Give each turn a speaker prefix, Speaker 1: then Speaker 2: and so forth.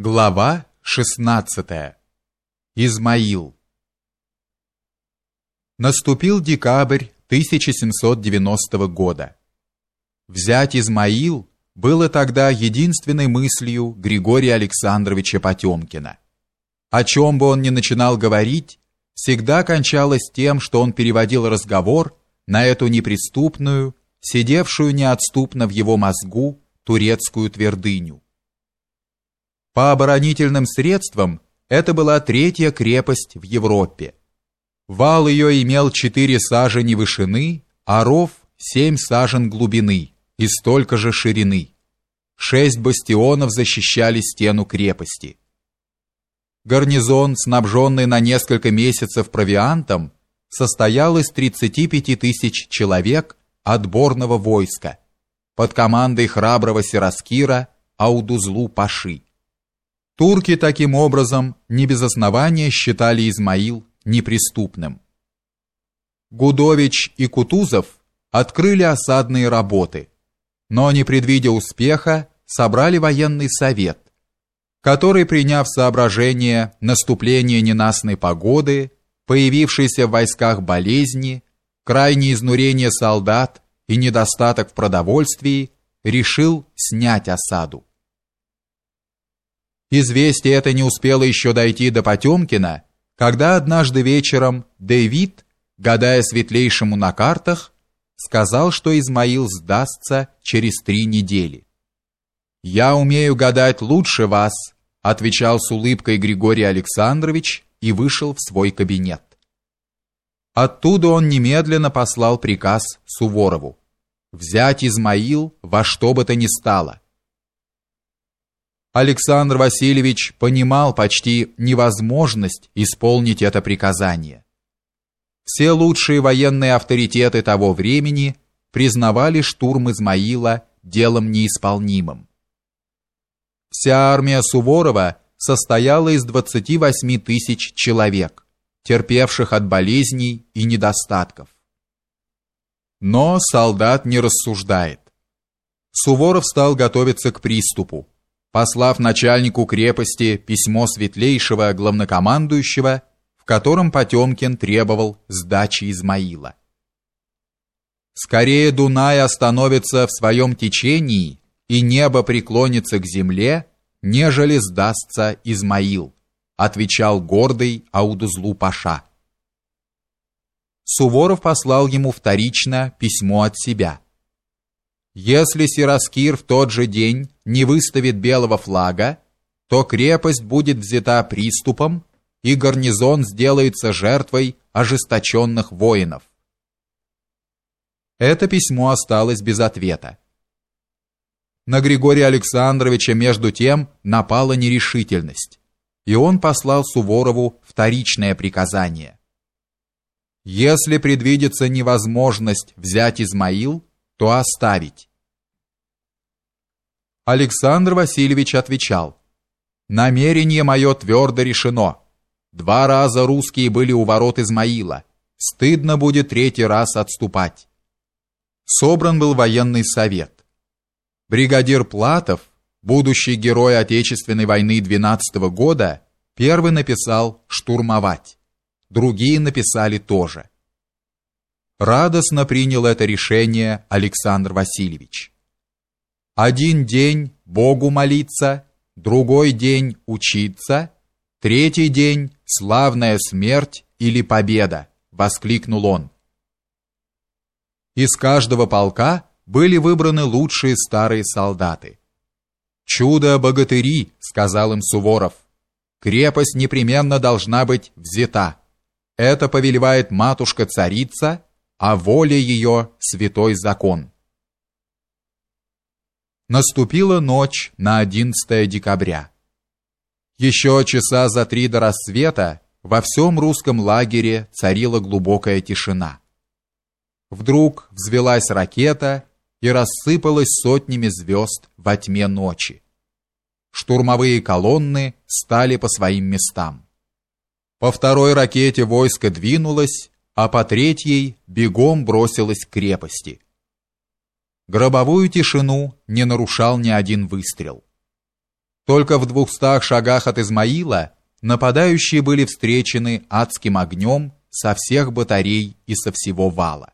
Speaker 1: Глава 16. Измаил. Наступил декабрь 1790 года. Взять Измаил было тогда единственной мыслью Григория Александровича Потемкина. О чем бы он ни начинал говорить, всегда кончалось тем, что он переводил разговор на эту неприступную, сидевшую неотступно в его мозгу турецкую твердыню по оборонительным средствам это была третья крепость в Европе. Вал ее имел четыре сажени вышины, а ров семь сажен глубины и столько же ширины. Шесть бастионов защищали стену крепости. Гарнизон, снабженный на несколько месяцев провиантом, состоял из 35 тысяч человек отборного войска под командой храброго Сираскира Аудузлу Паши. Турки таким образом не без основания считали Измаил неприступным. Гудович и Кутузов открыли осадные работы, но не предвидя успеха, собрали военный совет, который, приняв соображение наступления ненастной погоды, появившейся в войсках болезни, крайнее изнурение солдат и недостаток в продовольствии, решил снять осаду. Известие это не успело еще дойти до Потемкина, когда однажды вечером Дэвид, гадая светлейшему на картах, сказал, что Измаил сдастся через три недели. «Я умею гадать лучше вас», отвечал с улыбкой Григорий Александрович и вышел в свой кабинет. Оттуда он немедленно послал приказ Суворову взять Измаил во что бы то ни стало – Александр Васильевич понимал почти невозможность исполнить это приказание. Все лучшие военные авторитеты того времени признавали штурм Измаила делом неисполнимым. Вся армия Суворова состояла из 28 тысяч человек, терпевших от болезней и недостатков. Но солдат не рассуждает. Суворов стал готовиться к приступу послав начальнику крепости письмо светлейшего главнокомандующего, в котором Потемкин требовал сдачи Измаила. Скорее Дунай остановится в своем течении и небо преклонится к земле, нежели сдастся Измаил, отвечал гордый Аудузлу Паша. Суворов послал ему вторично письмо от себя. Если Сираскир в тот же день не выставит белого флага, то крепость будет взята приступом, и гарнизон сделается жертвой ожесточенных воинов. Это письмо осталось без ответа. На Григория Александровича между тем напала нерешительность, и он послал Суворову вторичное приказание. Если предвидится невозможность взять Измаил, то оставить. Александр Васильевич отвечал: "Намерение мое твердо решено. Два раза русские были у ворот Измаила. Стыдно будет третий раз отступать". Собран был военный совет. Бригадир Платов, будущий герой Отечественной войны 12 -го года, первый написал штурмовать. Другие написали тоже. Радостно принял это решение Александр Васильевич. Один день Богу молиться, другой день учиться, третий день славная смерть или победа, воскликнул он. Из каждого полка были выбраны лучшие старые солдаты. Чудо-богатыри, сказал им Суворов. Крепость непременно должна быть взята. Это повелевает матушка-царица, а воля ее святой закон. Наступила ночь на 11 декабря. Еще часа за три до рассвета во всем русском лагере царила глубокая тишина. Вдруг взвелась ракета и рассыпалась сотнями звезд во тьме ночи. Штурмовые колонны стали по своим местам. По второй ракете войско двинулось, а по третьей бегом бросилось к крепости. Гробовую тишину не нарушал ни один выстрел. Только в двухстах шагах от Измаила нападающие были встречены адским огнем со всех батарей и со всего вала.